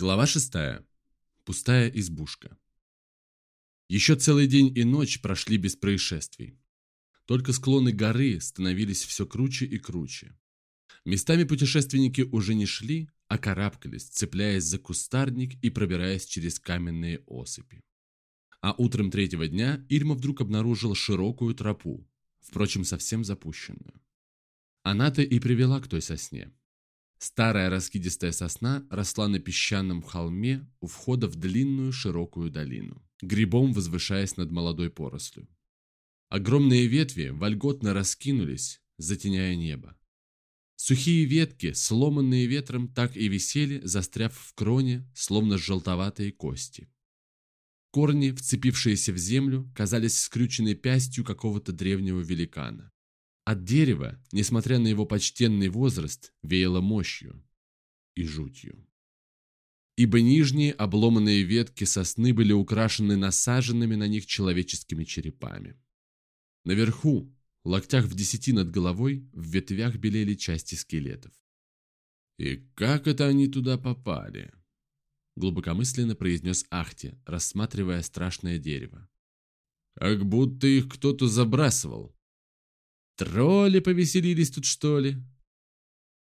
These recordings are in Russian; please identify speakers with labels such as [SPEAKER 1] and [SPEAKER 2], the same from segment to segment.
[SPEAKER 1] Глава 6. Пустая избушка. Еще целый день и ночь прошли без происшествий. Только склоны горы становились все круче и круче. Местами путешественники уже не шли, а карабкались, цепляясь за кустарник и пробираясь через каменные осыпи. А утром третьего дня Ирма вдруг обнаружила широкую тропу, впрочем, совсем запущенную. Она-то и привела к той сосне. Старая раскидистая сосна росла на песчаном холме у входа в длинную широкую долину, грибом возвышаясь над молодой порослью. Огромные ветви вольготно раскинулись, затеняя небо. Сухие ветки, сломанные ветром, так и висели, застряв в кроне, словно желтоватые кости. Корни, вцепившиеся в землю, казались скрюченной пястью какого-то древнего великана. От дерева, несмотря на его почтенный возраст, веяло мощью и жутью. Ибо нижние обломанные ветки сосны были украшены насаженными на них человеческими черепами. Наверху, локтях в десяти над головой, в ветвях белели части скелетов. «И как это они туда попали?» Глубокомысленно произнес Ахти, рассматривая страшное дерево. «Как будто их кто-то забрасывал», Тролли повеселились тут, что ли?»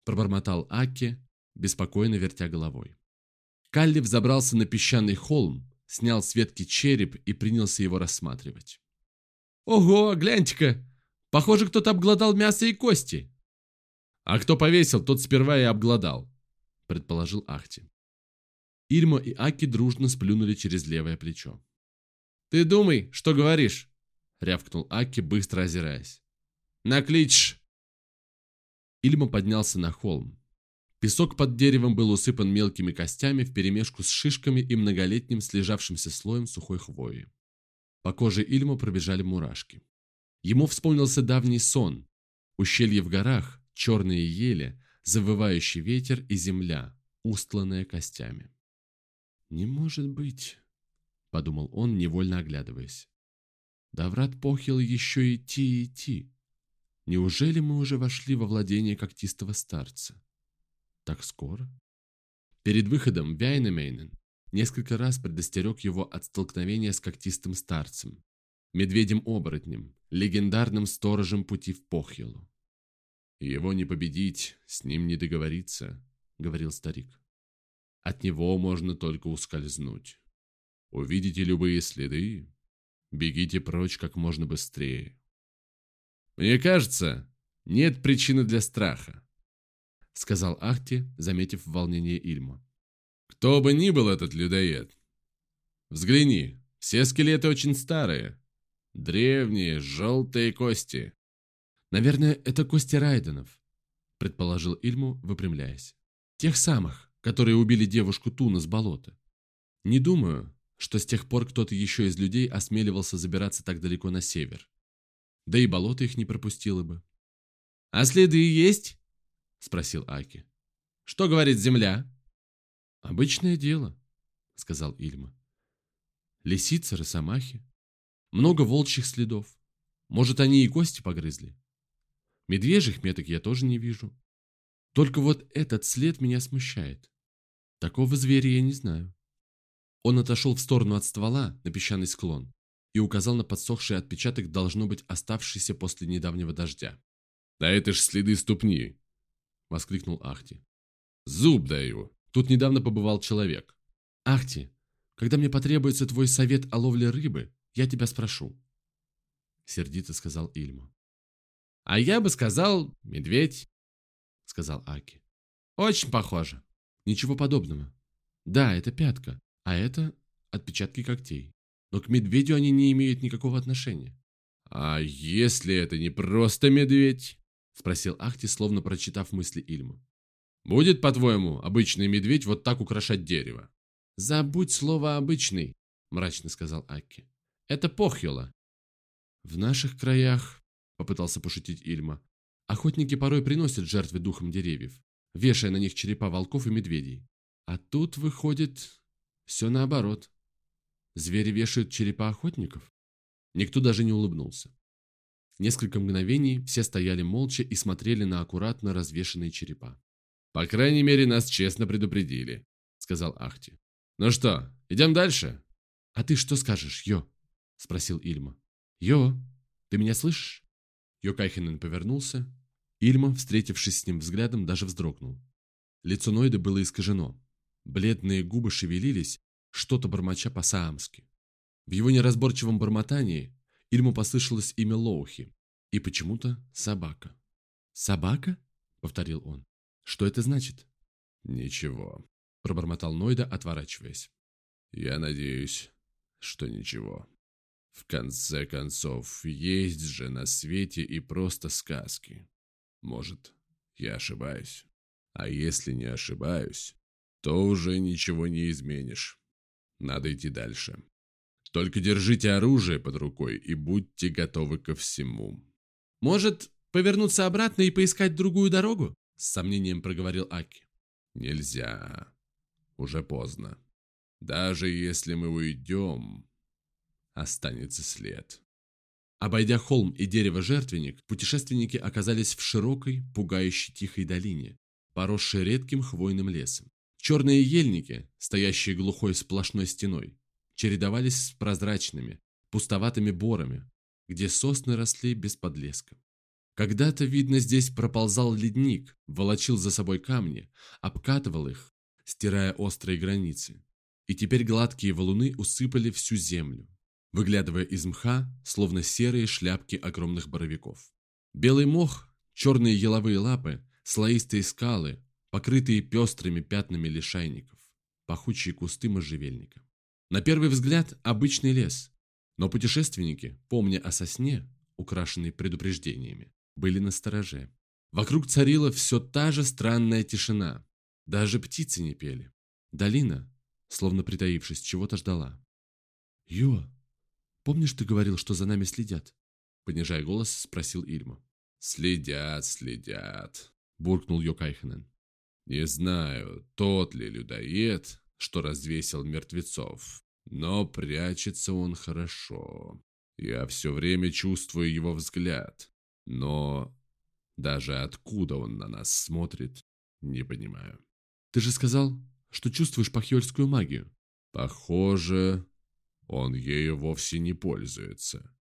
[SPEAKER 1] Пробормотал Аки, беспокойно вертя головой. Калли взобрался на песчаный холм, снял с ветки череп и принялся его рассматривать. «Ого, гляньте-ка! Похоже, кто-то обглодал мясо и кости!» «А кто повесил, тот сперва и обглодал», — предположил Ахти. Ирма и Аки дружно сплюнули через левое плечо. «Ты думай, что говоришь!» — рявкнул Аки, быстро озираясь. Наклич!» Ильма поднялся на холм. Песок под деревом был усыпан мелкими костями вперемешку с шишками и многолетним слежавшимся слоем сухой хвои. По коже Ильма пробежали мурашки. Ему вспомнился давний сон. Ущелье в горах, черные ели, завывающий ветер и земля, устланная костями. «Не может быть», — подумал он, невольно оглядываясь. «Да врат похил еще идти идти. Неужели мы уже вошли во владение когтистого старца? Так скоро? Перед выходом Вяйнемейнен несколько раз предостерег его от столкновения с когтистым старцем, медведем-оборотнем, легендарным сторожем пути в Похьелу. «Его не победить, с ним не договориться», — говорил старик. «От него можно только ускользнуть. Увидите любые следы, бегите прочь как можно быстрее. «Мне кажется, нет причины для страха», — сказал Ахти, заметив волнение Ильма. «Кто бы ни был этот людоед, взгляни, все скелеты очень старые, древние, желтые кости». «Наверное, это кости Райденов», — предположил Ильму, выпрямляясь. «Тех самых, которые убили девушку Туна с болота. Не думаю, что с тех пор кто-то еще из людей осмеливался забираться так далеко на север да и болото их не пропустило бы. «А следы есть?» – спросил Аки. «Что говорит земля?» «Обычное дело», – сказал Ильма. «Лисицы, росомахи. Много волчьих следов. Может, они и кости погрызли. Медвежьих меток я тоже не вижу. Только вот этот след меня смущает. Такого зверя я не знаю». Он отошел в сторону от ствола на песчаный склон и указал на подсохший отпечаток, должно быть оставшийся после недавнего дождя. «Да это ж следы ступни!» – воскликнул Ахти. «Зуб даю! Тут недавно побывал человек». «Ахти, когда мне потребуется твой совет о ловле рыбы, я тебя спрошу», – сердито сказал Ильма. «А я бы сказал медведь», – сказал Аки. «Очень похоже». «Ничего подобного. Да, это пятка, а это отпечатки когтей но к медведю они не имеют никакого отношения. «А если это не просто медведь?» – спросил Ахти, словно прочитав мысли Ильма. «Будет, по-твоему, обычный медведь вот так украшать дерево?» «Забудь слово «обычный», – мрачно сказал Акки. «Это похьюла». «В наших краях», – попытался пошутить Ильма, – «охотники порой приносят жертвы духам деревьев, вешая на них черепа волков и медведей. А тут, выходит, все наоборот». Звери вешают черепа охотников? Никто даже не улыбнулся. Несколько мгновений все стояли молча и смотрели на аккуратно развешанные черепа. «По крайней мере, нас честно предупредили», сказал Ахти. «Ну что, идем дальше?»
[SPEAKER 2] «А ты что скажешь, Йо?» – спросил Ильма. «Йо, ты меня слышишь?»
[SPEAKER 1] Йо Кайхенен повернулся. Ильма, встретившись с ним взглядом, даже вздрогнул. Лицо Нойда было искажено. Бледные губы шевелились, что-то бормоча по-саамски. В его неразборчивом бормотании Ильму послышалось имя Лоухи и почему-то собака.
[SPEAKER 2] «Собака?» — повторил он. «Что это значит?»
[SPEAKER 1] «Ничего», — пробормотал Нойда, отворачиваясь. «Я надеюсь, что ничего. В конце концов, есть же на свете и просто сказки. Может, я ошибаюсь. А если не ошибаюсь, то уже ничего не изменишь. Надо идти дальше. Только держите оружие под рукой и будьте готовы ко всему.
[SPEAKER 2] Может, повернуться обратно и поискать другую дорогу? С сомнением проговорил Аки.
[SPEAKER 1] Нельзя. Уже поздно. Даже если мы уйдем, останется след.
[SPEAKER 2] Обойдя холм и дерево-жертвенник, путешественники оказались в широкой, пугающей тихой долине, поросшей редким хвойным лесом. Черные ельники, стоящие глухой сплошной стеной, чередовались с прозрачными, пустоватыми борами, где сосны росли без подлеска. Когда-то, видно, здесь проползал ледник, волочил за собой камни, обкатывал их, стирая острые границы. И теперь гладкие валуны усыпали всю землю, выглядывая из мха, словно серые шляпки огромных боровиков. Белый мох, черные еловые лапы, слоистые скалы, покрытые пестрыми пятнами лишайников, пахучие кусты можжевельника. На первый взгляд обычный лес, но путешественники, помня о сосне, украшенной предупреждениями, были на стороже. Вокруг царила все та же странная тишина. Даже птицы не пели. Долина, словно притаившись, чего-то ждала. «Йо, помнишь, ты говорил, что за нами следят?» Понижая голос, спросил Ильма.
[SPEAKER 1] «Следят, следят», — буркнул Йокайхенен. Не знаю, тот ли людоед, что развесил мертвецов, но прячется он хорошо. Я все время чувствую его взгляд, но даже откуда он на нас смотрит, не понимаю.
[SPEAKER 2] Ты же сказал, что чувствуешь пахьольскую магию.
[SPEAKER 1] Похоже, он ею вовсе не пользуется.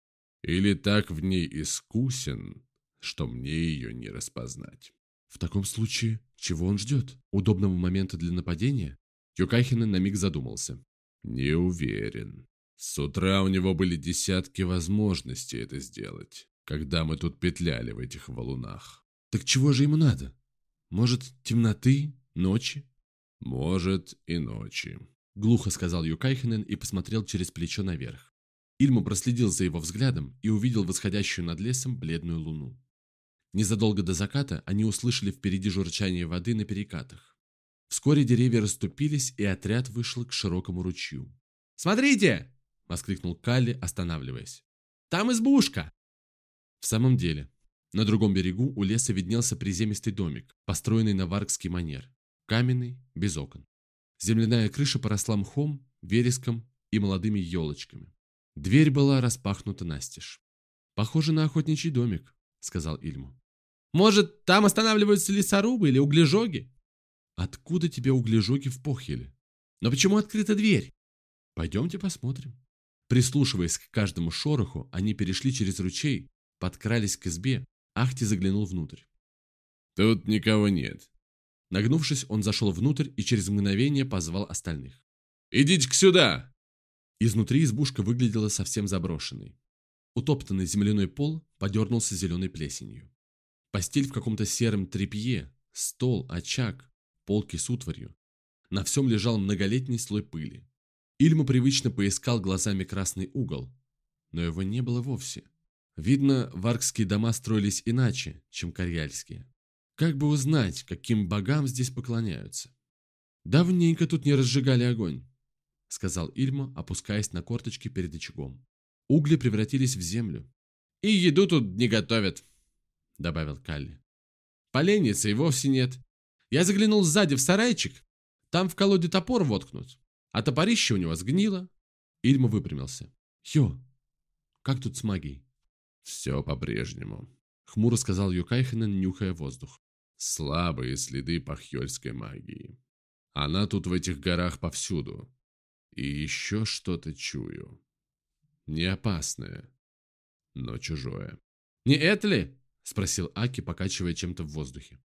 [SPEAKER 1] Или так в ней искусен, что мне ее не распознать.
[SPEAKER 2] В таком случае, чего он ждет? Удобного момента для нападения?
[SPEAKER 1] Юкахин на миг задумался. Не уверен. С утра у него были десятки возможностей это сделать, когда мы тут петляли в этих валунах.
[SPEAKER 2] Так чего же ему надо? Может, темноты, ночи?
[SPEAKER 1] Может, и ночи.
[SPEAKER 2] Глухо сказал Юкайхенен и посмотрел через плечо наверх. Ильма проследил за его взглядом и увидел восходящую над лесом бледную луну. Незадолго до заката они услышали впереди журчание воды на перекатах. Вскоре деревья расступились, и отряд вышел к широкому ручью. «Смотрите!» – воскликнул Калли, останавливаясь. «Там избушка!» В самом деле, на другом берегу у леса виднелся приземистый домик, построенный на варгский манер, каменный, без окон. Земляная крыша поросла мхом, вереском и молодыми елочками. Дверь была распахнута настежь. «Похоже на охотничий домик», — сказал Ильму. Может, там останавливаются лесорубы или углежоги? Откуда тебе углежоги в Похеле? Но почему открыта дверь? Пойдемте посмотрим. Прислушиваясь к каждому шороху, они перешли через ручей, подкрались к избе. Ахти заглянул внутрь.
[SPEAKER 1] Тут никого нет.
[SPEAKER 2] Нагнувшись, он зашел внутрь и через мгновение позвал остальных.
[SPEAKER 1] «Идите-ка сюда!»
[SPEAKER 2] Изнутри избушка выглядела совсем заброшенной. Утоптанный земляной пол подернулся зеленой плесенью. Постель в каком-то сером тряпье, стол, очаг, полки с утварью. На всем лежал многолетний слой пыли. Ильма привычно поискал глазами красный угол, но его не было вовсе. Видно, варкские дома строились иначе, чем карьяльские. Как бы узнать, каким богам здесь поклоняются? Давненько тут не разжигали огонь, сказал Ильма, опускаясь на корточки перед очагом. Угли превратились в землю. И еду тут не готовят, — добавил Калли. «Поленницы и вовсе нет. Я заглянул сзади в сарайчик. Там в колоде топор воткнут, а топорище у него сгнило». Ильма выпрямился. «Йо, как тут с магией?»
[SPEAKER 1] «Все по-прежнему», —
[SPEAKER 2] хмуро сказал Юкайхенен, нюхая воздух.
[SPEAKER 1] «Слабые следы пахьёльской магии. Она тут в этих горах повсюду. И еще что-то чую. Не опасное, но чужое.
[SPEAKER 2] «Не это ли?» – спросил Аки, покачивая чем-то в воздухе.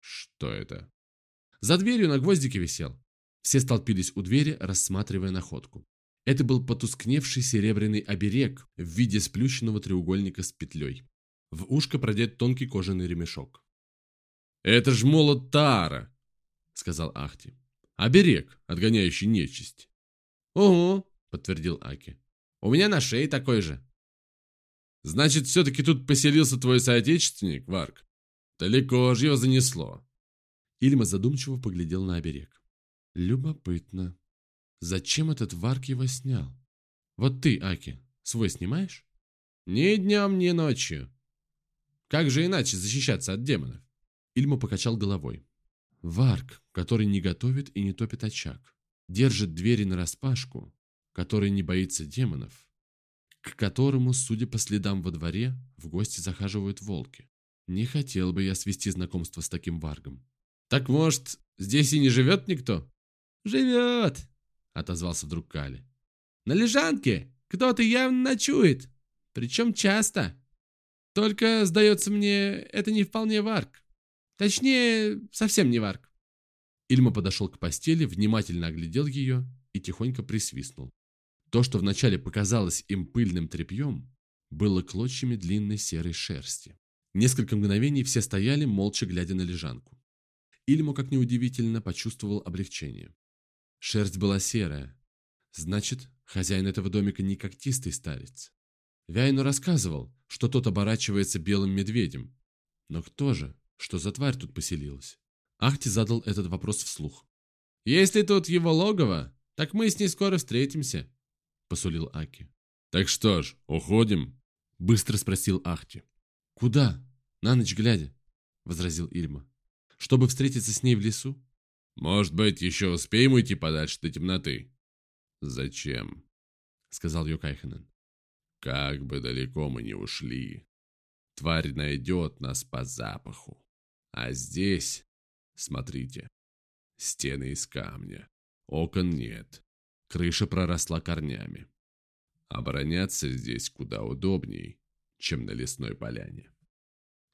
[SPEAKER 1] «Что это?»
[SPEAKER 2] За дверью на гвоздике висел. Все столпились у двери, рассматривая находку. Это был потускневший серебряный оберег в виде сплющенного треугольника с петлей. В ушко продет тонкий кожаный ремешок.
[SPEAKER 1] «Это ж молот Таара!» — сказал Ахти. «Оберег, отгоняющий нечисть».
[SPEAKER 2] «Угу», — подтвердил Аки. «У меня на шее такой же».
[SPEAKER 1] «Значит, все-таки тут поселился твой соотечественник, Варк? Далеко же его занесло».
[SPEAKER 2] Ильма задумчиво поглядел на оберег. «Любопытно. Зачем этот Варк его снял? Вот ты, Аки, свой снимаешь?»
[SPEAKER 1] «Ни днем, ни ночью. Как же иначе защищаться от демонов?»
[SPEAKER 2] Ильма покачал головой. Варк, который не готовит и не топит очаг, держит двери нараспашку, который не боится демонов, к которому, судя по следам во дворе, в гости захаживают волки. Не хотел бы я свести знакомство с таким варгом.
[SPEAKER 1] «Так, может, здесь и не живет никто?»
[SPEAKER 2] «Живет!» — отозвался вдруг Кали. «На лежанке кто-то явно ночует, причем часто. Только, сдается мне, это не вполне варк. Точнее, совсем не варк. Ильма подошел к постели, внимательно оглядел ее и тихонько присвистнул. То, что вначале показалось им пыльным тряпьем, было клочьями длинной серой шерсти. Несколько мгновений все стояли, молча глядя на лежанку. Ильму, как неудивительно, почувствовал облегчение. Шерсть была серая. Значит, хозяин этого домика не когтистый старец. Вяйну рассказывал, что тот оборачивается белым медведем. Но кто же? Что за тварь тут поселилась? Ахти задал этот вопрос вслух.
[SPEAKER 1] «Если тут его логово, так мы с ней скоро встретимся», — посулил Аки. «Так что ж, уходим?»
[SPEAKER 2] — быстро спросил Ахти. «Куда? На ночь глядя», — возразил Ильма. «Чтобы встретиться с ней в лесу?»
[SPEAKER 1] «Может быть, еще успеем уйти подальше до темноты?» «Зачем?» — сказал Юкайханен. «Как бы далеко мы не ушли, тварь найдет нас по запаху. А здесь, смотрите, стены из камня, окон нет, крыша проросла корнями. Обороняться здесь куда удобней, чем на лесной поляне.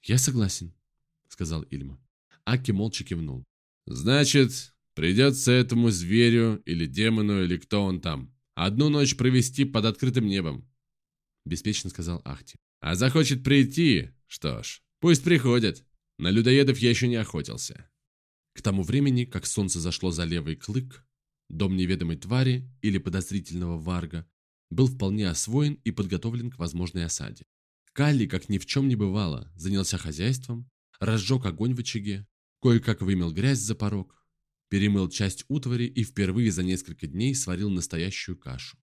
[SPEAKER 2] «Я согласен», — сказал Ильма. Аки молча кивнул.
[SPEAKER 1] «Значит, придется этому зверю или демону, или кто он там, одну ночь провести под открытым небом», — беспечно сказал Ахти. «А захочет прийти, что ж, пусть приходит. На людоедов я еще не охотился.
[SPEAKER 2] К тому времени, как солнце зашло за левый клык, дом неведомой твари или подозрительного варга был вполне освоен и подготовлен к возможной осаде. Калли, как ни в чем не бывало, занялся хозяйством, разжег огонь в очаге, кое-как вымел грязь за порог, перемыл часть утвари и впервые за несколько дней сварил настоящую кашу.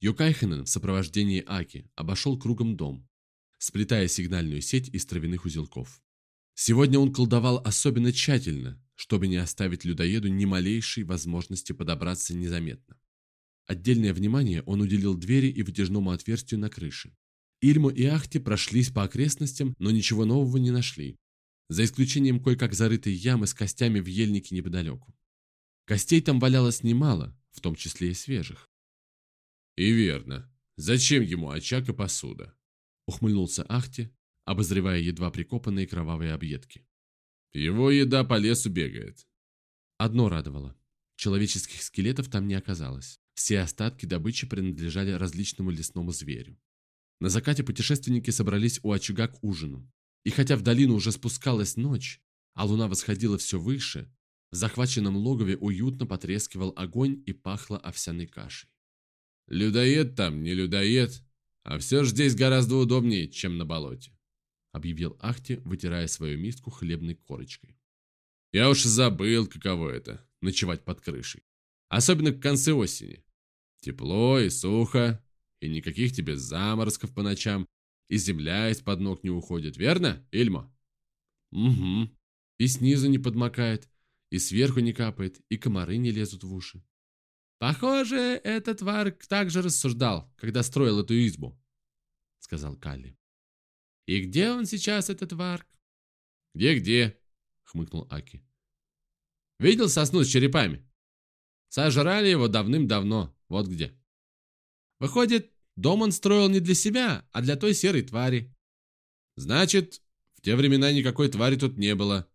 [SPEAKER 2] Юкайхенен в сопровождении Аки обошел кругом дом, сплетая сигнальную сеть из травяных узелков. Сегодня он колдовал особенно тщательно, чтобы не оставить людоеду ни малейшей возможности подобраться незаметно. Отдельное внимание он уделил двери и вытяжному отверстию на крыше. Ильму и Ахти прошлись по окрестностям, но ничего нового не нашли, за исключением кое-как зарытой ямы с костями в ельнике неподалеку. Костей там валялось немало, в том числе и свежих.
[SPEAKER 1] «И верно. Зачем ему очаг и посуда?»
[SPEAKER 2] Ухмыльнулся Ахти, обозревая едва прикопанные кровавые объедки.
[SPEAKER 1] Его еда по лесу бегает.
[SPEAKER 2] Одно радовало. Человеческих скелетов там не оказалось. Все остатки добычи принадлежали различному лесному зверю. На закате путешественники собрались у очага к ужину. И хотя в долину уже спускалась ночь, а луна восходила все выше, в захваченном логове уютно потрескивал огонь и пахло овсяной кашей.
[SPEAKER 1] «Людоед там, не людоед, а все же здесь гораздо удобнее, чем на болоте
[SPEAKER 2] объявил Ахти, вытирая свою миску хлебной корочкой.
[SPEAKER 1] «Я уж забыл, каково это — ночевать под крышей. Особенно к концу осени. Тепло и сухо, и никаких тебе заморозков по ночам, и земля из-под ног не уходит, верно, Ильмо?»
[SPEAKER 2] «Угу. И снизу не подмокает, и сверху не капает, и комары не лезут в уши». «Похоже, этот Варк также рассуждал, когда строил эту избу», — сказал Калли. «И где он сейчас, этот Варк?»
[SPEAKER 1] «Где-где?» — хмыкнул Аки.
[SPEAKER 2] «Видел сосну с черепами? Сожрали его давным-давно, вот где. Выходит, дом он строил не для себя, а для той серой твари. Значит, в те времена никакой твари тут не было.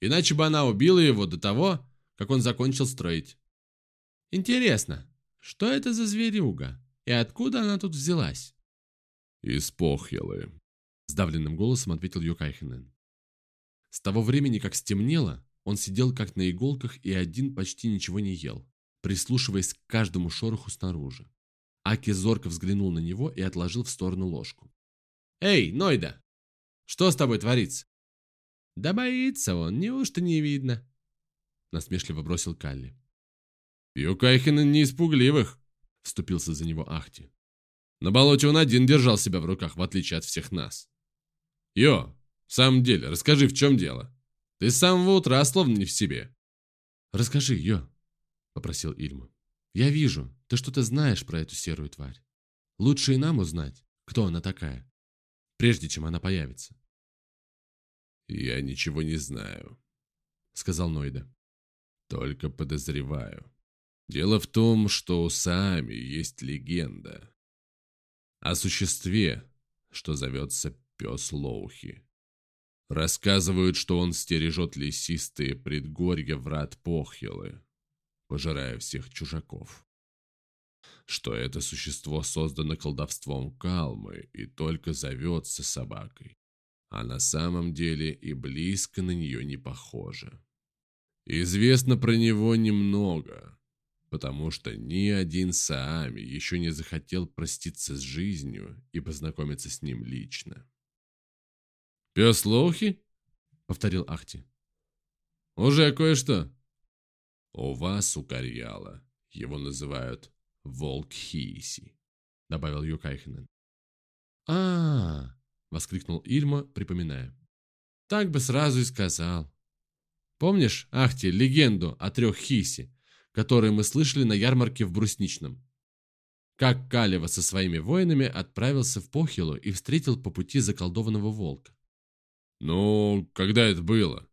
[SPEAKER 2] Иначе бы она убила его до того, как он закончил строить. Интересно, что это за зверюга? И откуда она тут взялась?
[SPEAKER 1] Из Похьелы,
[SPEAKER 2] сдавленным голосом ответил Юкайхенен. С того времени, как стемнело, он сидел как на иголках и один почти ничего не ел, прислушиваясь к каждому шороху снаружи. Аки зорко взглянул на него и отложил в сторону ложку. «Эй, Нойда! Что с тобой творится?» «Да боится он, неужто не видно?» Насмешливо бросил Калли.
[SPEAKER 1] «Юкайхенен не испугливых!» Вступился за него Ахти. «На болоте он один держал себя в руках, в отличие от всех нас. Йо, в самом деле, расскажи, в чем дело? Ты с самого утра словно не в себе».
[SPEAKER 2] «Расскажи, Йо», — попросил Ильма. «Я вижу, ты что-то знаешь про эту серую тварь. Лучше и нам узнать, кто она такая, прежде чем она появится».
[SPEAKER 1] «Я ничего не знаю», — сказал Нойда. «Только подозреваю. Дело в том, что у Саами есть легенда о существе, что зовется пес Лоухи. Рассказывают, что он стережет лесистые предгорья врат Похилы, пожирая всех чужаков. Что это существо создано колдовством Калмы и только зовется собакой, а на самом деле и близко на нее не похоже. Известно про него немного, потому что ни один Саами еще не захотел проститься с жизнью и познакомиться с ним лично.
[SPEAKER 2] «Пес Лоухи?» — повторил Ахти. «Уже кое-что».
[SPEAKER 1] «У вас, у Карьяла, его называют Волк Хиси», — добавил Юкайхенен.
[SPEAKER 2] а, -а, -а воскликнул Ильма, припоминая. «Так бы сразу и сказал. Помнишь, Ахти, легенду о трех Хиси, которые мы слышали на ярмарке в Брусничном? Как Калева со своими воинами отправился в Похилу и встретил по пути заколдованного волка.
[SPEAKER 1] Ну, когда это было?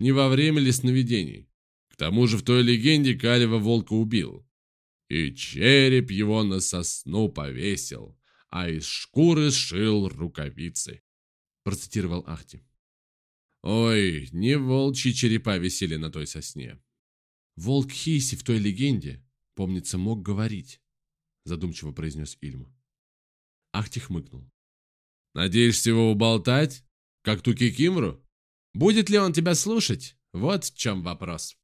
[SPEAKER 1] Не во время ли сновидений? К тому же в той легенде Калева волка убил. И череп его на сосну повесил, а из шкуры сшил рукавицы. Процитировал Ахти.
[SPEAKER 2] Ой, не волчьи черепа висели на той сосне. Волк Хиси в той легенде, помнится, мог говорить, задумчиво произнес Ильма. Ахти хмыкнул.
[SPEAKER 1] Надеешься его уболтать? Как ту кикимру?
[SPEAKER 2] Будет ли он тебя слушать? Вот в чем вопрос,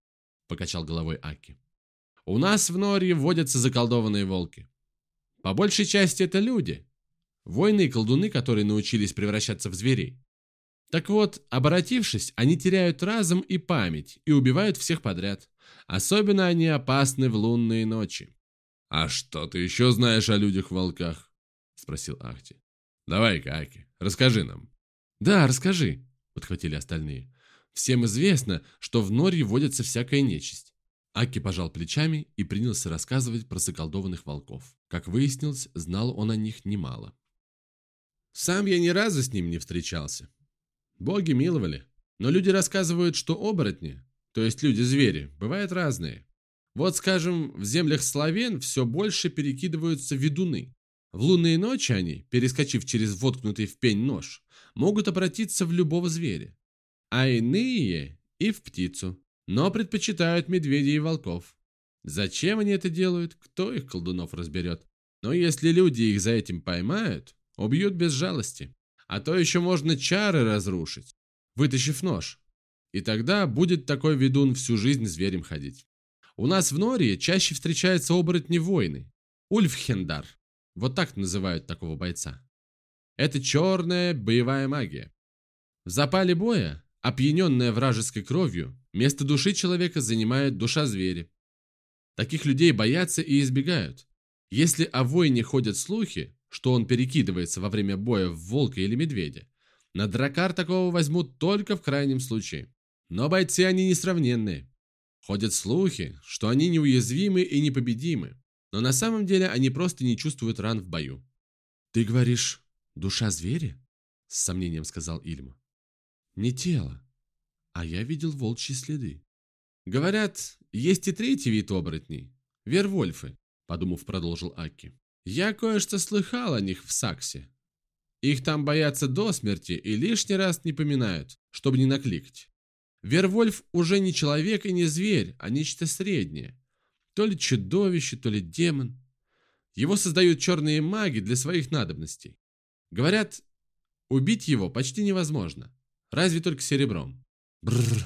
[SPEAKER 2] покачал головой Аки. У нас в Норье водятся заколдованные волки. По большей части это люди. Воины и колдуны, которые научились превращаться в зверей. Так вот, обратившись, они теряют разум и память и убивают всех подряд. Особенно они опасны в лунные ночи.
[SPEAKER 1] «А что ты еще знаешь о людях-волках?» – спросил Ахти. «Давай-ка, Аки, расскажи нам».
[SPEAKER 2] «Да, расскажи», — подхватили остальные. «Всем известно, что в Норье водится всякая нечисть». Аки пожал плечами и принялся рассказывать про заколдованных волков. Как выяснилось, знал он о них немало. «Сам я ни разу с ним не встречался. Боги миловали. Но люди рассказывают, что оборотни, то есть люди-звери, бывают разные. Вот, скажем, в землях славян все больше перекидываются ведуны. В лунные ночи они, перескочив через воткнутый в пень нож, могут обратиться в любого зверя, а иные и в птицу, но предпочитают медведей и волков. Зачем они это делают, кто их колдунов разберет. Но если люди их за этим поймают, убьют без жалости. А то еще можно чары разрушить, вытащив нож. И тогда будет такой ведун всю жизнь зверем ходить. У нас в Нории чаще встречаются оборотни-воины. Ульфхендар. Вот так называют такого бойца. Это черная боевая магия. В запале боя, опьяненная вражеской кровью, место души человека занимает душа зверя. Таких людей боятся и избегают. Если о воине ходят слухи, что он перекидывается во время боя в волка или медведя, на дракар такого возьмут только в крайнем случае. Но бойцы они несравненные. Ходят слухи, что они неуязвимы и непобедимы, но на самом деле они просто не чувствуют ран в бою. Ты говоришь, «Душа зверя?» — с сомнением сказал Ильма. «Не тело. А я видел волчьи следы. Говорят, есть и третий вид оборотней, Вервольфы, подумав, продолжил Аки. Я кое-что слыхал о них в Саксе. Их там боятся до смерти и лишний раз не поминают, чтобы не накликать. Вервольф уже не человек и не зверь, а нечто среднее. То ли чудовище, то ли демон. Его создают черные маги для своих надобностей. Говорят, убить его почти невозможно. Разве только серебром. Бррр.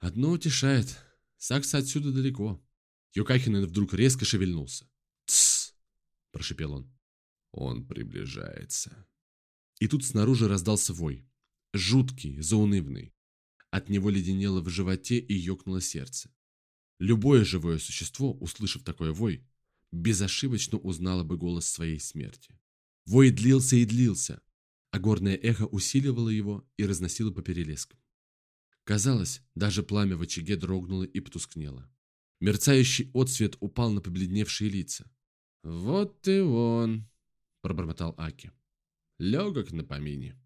[SPEAKER 2] Одно утешает. Сакса отсюда далеко. Юкахинен вдруг резко шевельнулся. «Тссс!» – прошепел он. «Он приближается». И тут снаружи раздался вой. Жуткий, заунывный. От него леденело в животе и ёкнуло сердце. Любое живое существо, услышав такой вой, безошибочно узнало бы голос своей смерти. Вой длился и длился, а горное эхо усиливало его и разносило по перелескам. Казалось, даже пламя в очаге дрогнуло и потускнело. Мерцающий отсвет упал на побледневшие лица. «Вот и он!» – пробормотал Аки. «Легок на помине».